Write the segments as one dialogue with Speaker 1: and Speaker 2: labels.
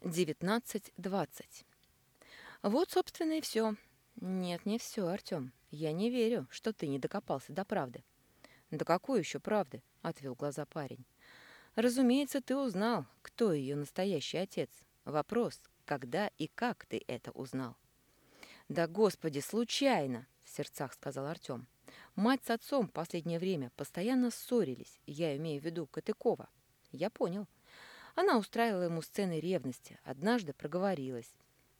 Speaker 1: 19.20. Вот, собственно, и все. Нет, не все, Артем. Я не верю, что ты не докопался до правды. Да какой еще правды? Отвел глаза парень. Разумеется, ты узнал, кто ее настоящий отец. Вопрос, когда и как ты это узнал? Да, господи, случайно, в сердцах сказал Артем. Мать с отцом последнее время постоянно ссорились, я имею в виду Катыкова. Я понял. Она устраивала ему сцены ревности, однажды проговорилась.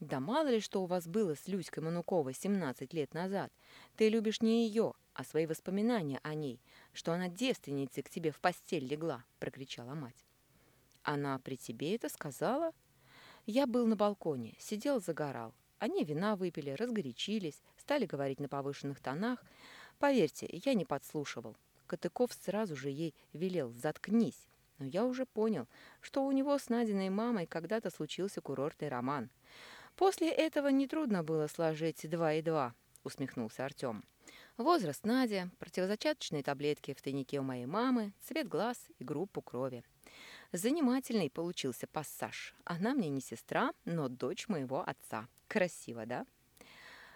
Speaker 1: «Да мало ли что у вас было с Люськой Мануковой 17 лет назад. Ты любишь не ее, а свои воспоминания о ней, что она девственницей к тебе в постель легла», — прокричала мать. «Она при тебе это сказала?» Я был на балконе, сидел, загорал. Они вина выпили, разгорячились, стали говорить на повышенных тонах. Поверьте, я не подслушивал. Катыков сразу же ей велел «заткнись». Но я уже понял, что у него с Надиной мамой когда-то случился курортный роман. После этого нетрудно было сложить два и два, усмехнулся Артем. Возраст Надя, противозачаточные таблетки в тайнике у моей мамы, цвет глаз и группу крови. Занимательный получился пассаж. Она мне не сестра, но дочь моего отца. Красиво, да?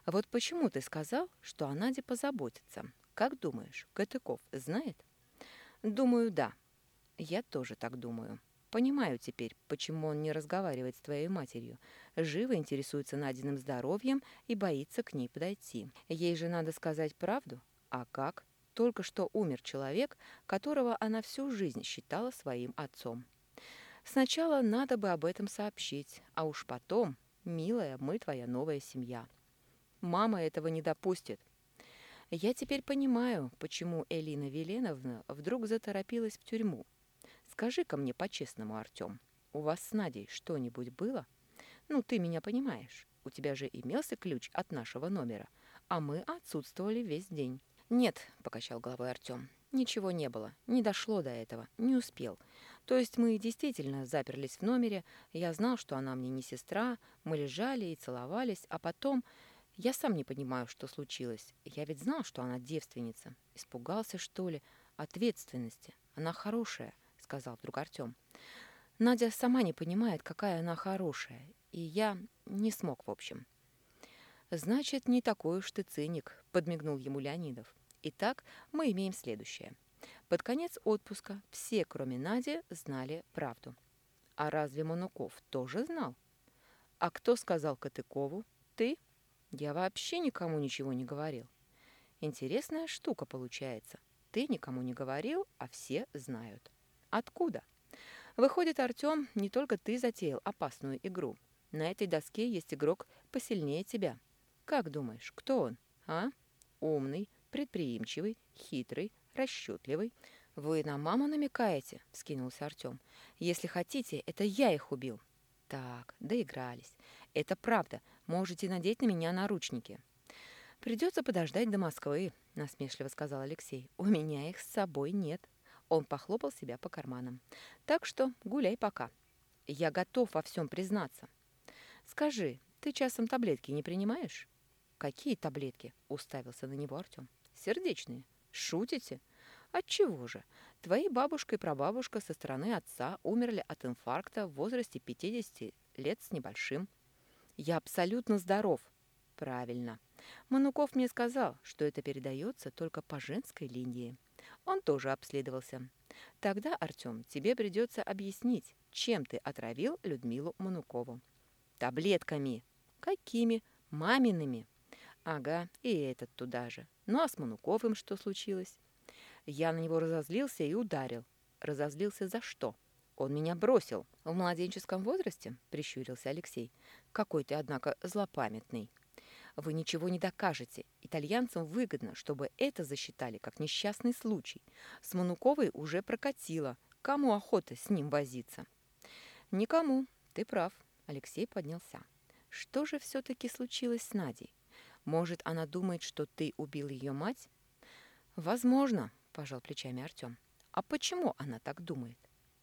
Speaker 1: Вот почему ты сказал, что о Наде позаботится? Как думаешь, Катыков знает? Думаю, да, я тоже так думаю. Понимаю теперь, почему он не разговаривает с твоей матерью. Живо интересуется Надиным здоровьем и боится к ней подойти. Ей же надо сказать правду. А как? Только что умер человек, которого она всю жизнь считала своим отцом. Сначала надо бы об этом сообщить, а уж потом, милая, мы твоя новая семья. Мама этого не допустит. Я теперь понимаю, почему Элина Веленовна вдруг заторопилась в тюрьму. Скажи-ка мне по-честному, Артем, у вас с Надей что-нибудь было? Ну, ты меня понимаешь. У тебя же имелся ключ от нашего номера, а мы отсутствовали весь день. Нет, покачал головой Артем. Ничего не было, не дошло до этого, не успел. То есть мы действительно заперлись в номере, я знал, что она мне не сестра, мы лежали и целовались, а потом... Я сам не понимаю, что случилось. Я ведь знал, что она девственница. Испугался, что ли, ответственности. Она хорошая сказал вдруг Артем. Надя сама не понимает, какая она хорошая, и я не смог, в общем. «Значит, не такой уж ты циник», — подмигнул ему Леонидов. «Итак, мы имеем следующее. Под конец отпуска все, кроме Нади, знали правду. А разве Мануков тоже знал? А кто сказал Катыкову? Ты? Я вообще никому ничего не говорил. Интересная штука получается. Ты никому не говорил, а все знают. Откуда? Выходит, Артем, не только ты затеял опасную игру. На этой доске есть игрок посильнее тебя. Как думаешь, кто он, а? Умный, предприимчивый, хитрый, расчетливый. «Вы на маму намекаете?» — вскинулся Артем. «Если хотите, это я их убил». «Так, доигрались. Это правда. Можете надеть на меня наручники». «Придется подождать до Москвы», — насмешливо сказал Алексей. «У меня их с собой нет». Он похлопал себя по карманам. «Так что гуляй пока. Я готов во всем признаться. Скажи, ты часом таблетки не принимаешь?» «Какие таблетки?» — уставился на него Артем. «Сердечные. Шутите? Отчего же? Твои бабушка и прабабушка со стороны отца умерли от инфаркта в возрасте 50 лет с небольшим. Я абсолютно здоров. Правильно. Мануков мне сказал, что это передается только по женской линии. Он тоже обследовался. Тогда, Артем, тебе придется объяснить, чем ты отравил Людмилу Манукову. Таблетками. Какими? Мамиными. Ага, и этот туда же. Ну а с Мануковым что случилось? Я на него разозлился и ударил. Разозлился за что? Он меня бросил. В младенческом возрасте? Прищурился Алексей. Какой ты, однако, злопамятный. Вы ничего не докажете. Итальянцам выгодно, чтобы это засчитали как несчастный случай. С Мануковой уже прокатило. Кому охота с ним возиться? Никому. Ты прав. Алексей поднялся. Что же все-таки случилось с Надей? Может, она думает, что ты убил ее мать? Возможно, пожал плечами Артем. А почему она так думает?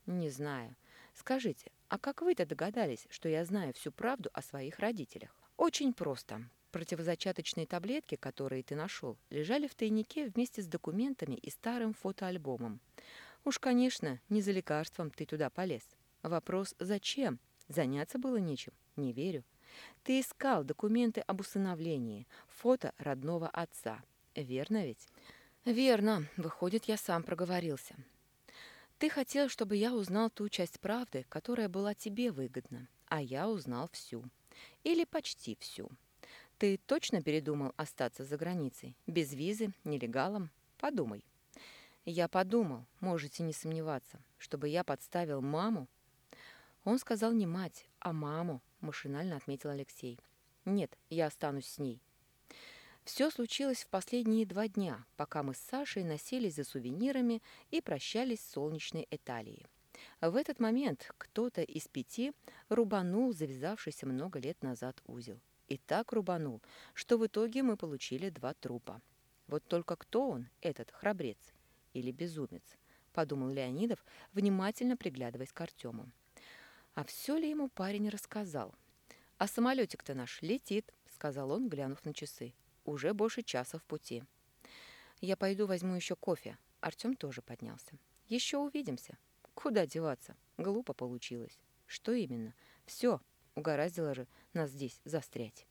Speaker 1: Не знаю. Скажите, а как вы-то догадались, что я знаю всю правду о своих родителях? Очень просто. Противозачаточные таблетки, которые ты нашел, лежали в тайнике вместе с документами и старым фотоальбомом. Уж, конечно, не за лекарством ты туда полез. Вопрос «зачем?» Заняться было нечем, не верю. Ты искал документы об усыновлении, фото родного отца. Верно ведь? Верно. Выходит, я сам проговорился. Ты хотел, чтобы я узнал ту часть правды, которая была тебе выгодна, а я узнал всю. Или почти всю. Ты точно передумал остаться за границей? Без визы, нелегалом? Подумай. Я подумал, можете не сомневаться, чтобы я подставил маму. Он сказал не мать, а маму, машинально отметил Алексей. Нет, я останусь с ней. Все случилось в последние два дня, пока мы с Сашей носились за сувенирами и прощались с солнечной Италией. В этот момент кто-то из пяти рубанул завязавшийся много лет назад узел. И так рубанул, что в итоге мы получили два трупа. Вот только кто он, этот храбрец или безумец, подумал Леонидов, внимательно приглядываясь к Артему. А все ли ему парень рассказал? «А самолетик-то наш летит», — сказал он, глянув на часы. Уже больше часа в пути. Я пойду возьму еще кофе. Артем тоже поднялся. Еще увидимся. Куда деваться? Глупо получилось. Что именно? Все, угораздило же нас здесь застрять.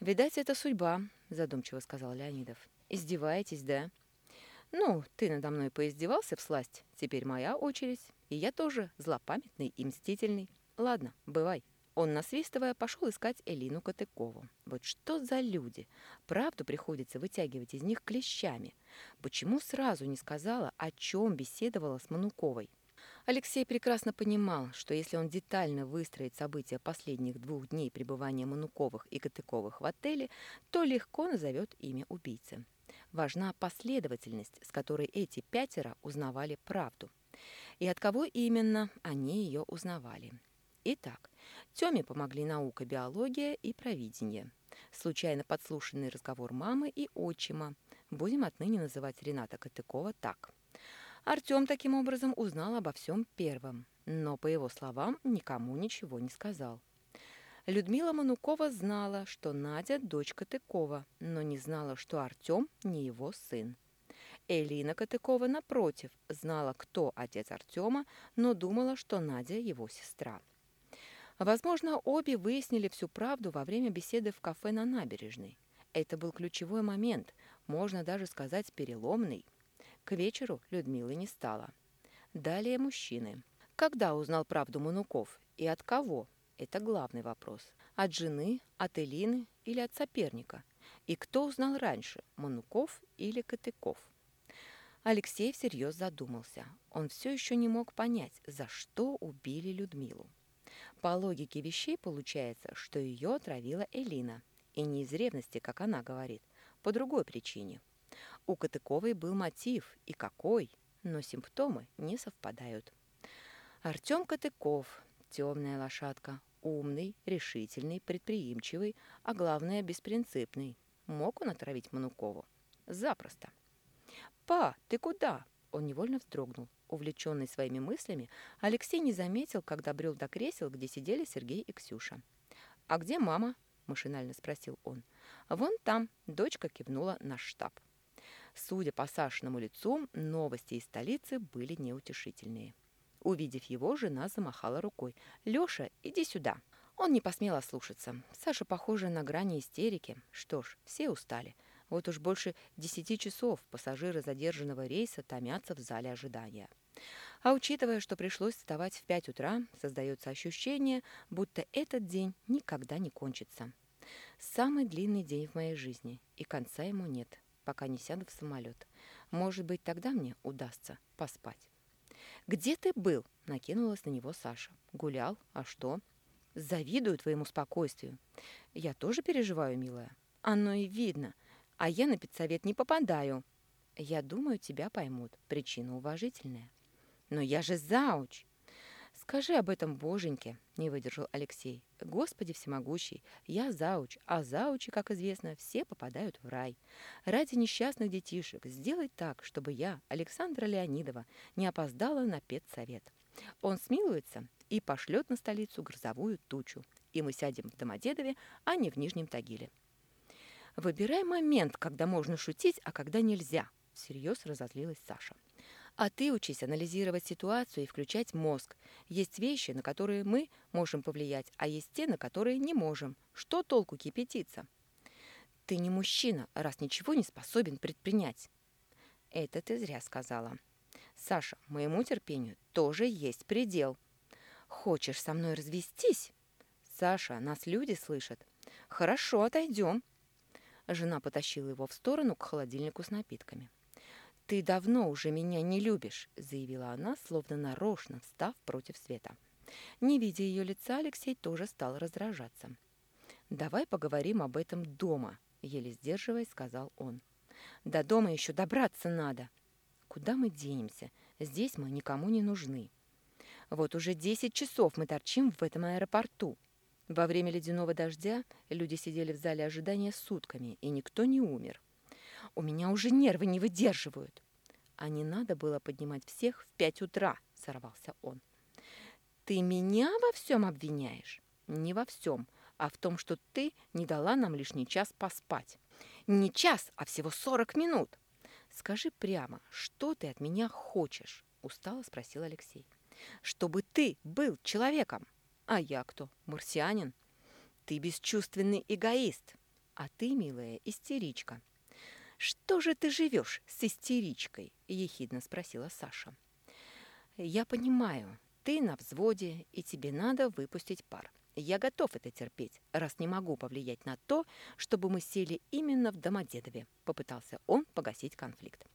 Speaker 1: «Видать, это судьба», — задумчиво сказал Леонидов. «Издеваетесь, да?» «Ну, ты надо мной поиздевался в сласть. Теперь моя очередь. И я тоже злопамятный и мстительный. Ладно, бывай». Он, насвистывая, пошел искать Элину Катыкову. Вот что за люди? Правду приходится вытягивать из них клещами. Почему сразу не сказала, о чем беседовала с Мануковой? Алексей прекрасно понимал, что если он детально выстроит события последних двух дней пребывания Мануковых и Катыковых в отеле, то легко назовет имя убийцы. Важна последовательность, с которой эти пятеро узнавали правду. И от кого именно они ее узнавали. Итак, Тёме помогли наука, биология и провидение. Случайно подслушанный разговор мамы и отчима. Будем отныне называть Рената Катыкова так. Артём таким образом узнал обо всем первым, но, по его словам, никому ничего не сказал. Людмила Манукова знала, что Надя – дочь Катыкова, но не знала, что Артём не его сын. Элина Катыкова, напротив, знала, кто отец Артема, но думала, что Надя – его сестра. Возможно, обе выяснили всю правду во время беседы в кафе на набережной. Это был ключевой момент, можно даже сказать переломный. К вечеру Людмилы не стало. Далее мужчины. Когда узнал правду Мануков и от кого? Это главный вопрос. От жены, от Элины или от соперника? И кто узнал раньше, Мануков или Катыков? Алексей всерьез задумался. Он все еще не мог понять, за что убили Людмилу. По логике вещей получается, что ее отравила Элина. И не из ревности, как она говорит, по другой причине. У Катыковой был мотив, и какой, но симптомы не совпадают. Артем Катыков, темная лошадка, умный, решительный, предприимчивый, а главное, беспринципный. Мог он отравить Манукову? Запросто. «Па, ты куда?» Он невольно вздрогнул. Увлеченный своими мыслями, Алексей не заметил, когда брел до кресел, где сидели Сергей и Ксюша. «А где мама?» – машинально спросил он. «Вон там», – дочка кивнула на штаб. Судя по Сашиному лицу, новости из столицы были неутешительные. Увидев его, жена замахала рукой. «Лёша, иди сюда!» Он не посмел ослушаться. Саша похожа на грани истерики. Что ж, все устали. Вот уж больше десяти часов пассажиры задержанного рейса томятся в зале ожидания. А учитывая, что пришлось вставать в пять утра, создается ощущение, будто этот день никогда не кончится. Самый длинный день в моей жизни, и конца ему нет, пока не сяду в самолет. Может быть, тогда мне удастся поспать. «Где ты был?» — накинулась на него Саша. «Гулял? А что?» «Завидую твоему спокойствию». «Я тоже переживаю, милая». «Оно и видно а я на педсовет не попадаю. Я думаю, тебя поймут. Причина уважительная. Но я же зауч. Скажи об этом боженьке, не выдержал Алексей. Господи всемогущий, я зауч, а заучи, как известно, все попадают в рай. Ради несчастных детишек сделай так, чтобы я, Александра Леонидова, не опоздала на педсовет. Он смилуется и пошлет на столицу грозовую тучу, и мы сядем в Домодедове, а не в Нижнем Тагиле. Выбирай момент, когда можно шутить, а когда нельзя. Всерьез разозлилась Саша. А ты учись анализировать ситуацию и включать мозг. Есть вещи, на которые мы можем повлиять, а есть те, на которые не можем. Что толку кипятиться? Ты не мужчина, раз ничего не способен предпринять. Это ты зря сказала. Саша, моему терпению тоже есть предел. Хочешь со мной развестись? Саша, нас люди слышат. Хорошо, отойдем. Жена потащила его в сторону к холодильнику с напитками. «Ты давно уже меня не любишь», — заявила она, словно нарочно встав против света. Не видя ее лица, Алексей тоже стал раздражаться. «Давай поговорим об этом дома», — еле сдерживаясь, сказал он. «До дома еще добраться надо». «Куда мы денемся? Здесь мы никому не нужны». «Вот уже десять часов мы торчим в этом аэропорту», во время ледяного дождя люди сидели в зале ожидания сутками, и никто не умер. У меня уже нервы не выдерживают. А не надо было поднимать всех в пять утра, сорвался он. Ты меня во всем обвиняешь? Не во всем, а в том, что ты не дала нам лишний час поспать. Не час, а всего сорок минут. Скажи прямо, что ты от меня хочешь? Устало спросил Алексей. Чтобы ты был человеком. А я кто? Марсианин? Ты бесчувственный эгоист. А ты, милая, истеричка. Что же ты живешь с истеричкой? Ехидно спросила Саша. Я понимаю, ты на взводе, и тебе надо выпустить пар. Я готов это терпеть, раз не могу повлиять на то, чтобы мы сели именно в Домодедове, попытался он погасить конфликт.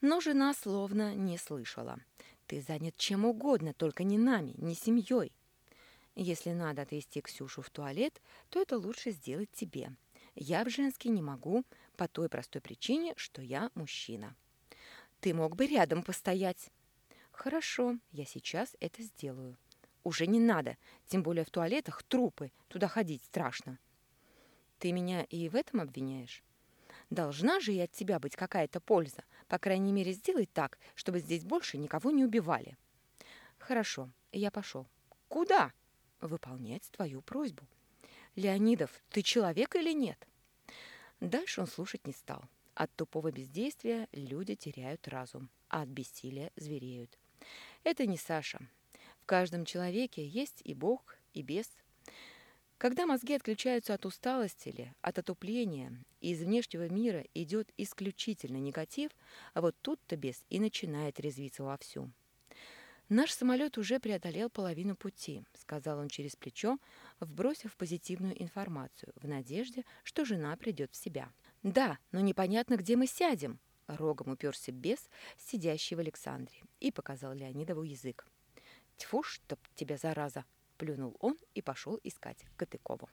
Speaker 1: Но жена словно не слышала. Ты занят чем угодно, только не нами, не семьей. Если надо отвезти Ксюшу в туалет, то это лучше сделать тебе. Я в женский не могу по той простой причине, что я мужчина. Ты мог бы рядом постоять. Хорошо, я сейчас это сделаю. Уже не надо, тем более в туалетах трупы, туда ходить страшно. Ты меня и в этом обвиняешь? Должна же и от тебя быть какая-то польза. По крайней мере, сделай так, чтобы здесь больше никого не убивали. Хорошо, я пошел. Куда? выполнять твою просьбу. Леонидов, ты человек или нет? Дальше он слушать не стал. От тупого бездействия люди теряют разум, а от бессилия звереют. Это не Саша. В каждом человеке есть и Бог, и бес. Когда мозги отключаются от усталости или от отупления, и из внешнего мира идет исключительно негатив, а вот тут-то бес и начинает резвиться вовсю. «Наш самолет уже преодолел половину пути», — сказал он через плечо, вбросив позитивную информацию, в надежде, что жена придет в себя. «Да, но непонятно, где мы сядем», — рогом уперся бес, сидящий в Александре, и показал Леонидову язык. «Тьфу, чтоб тебя, зараза!» — плюнул он и пошел искать Катыкову.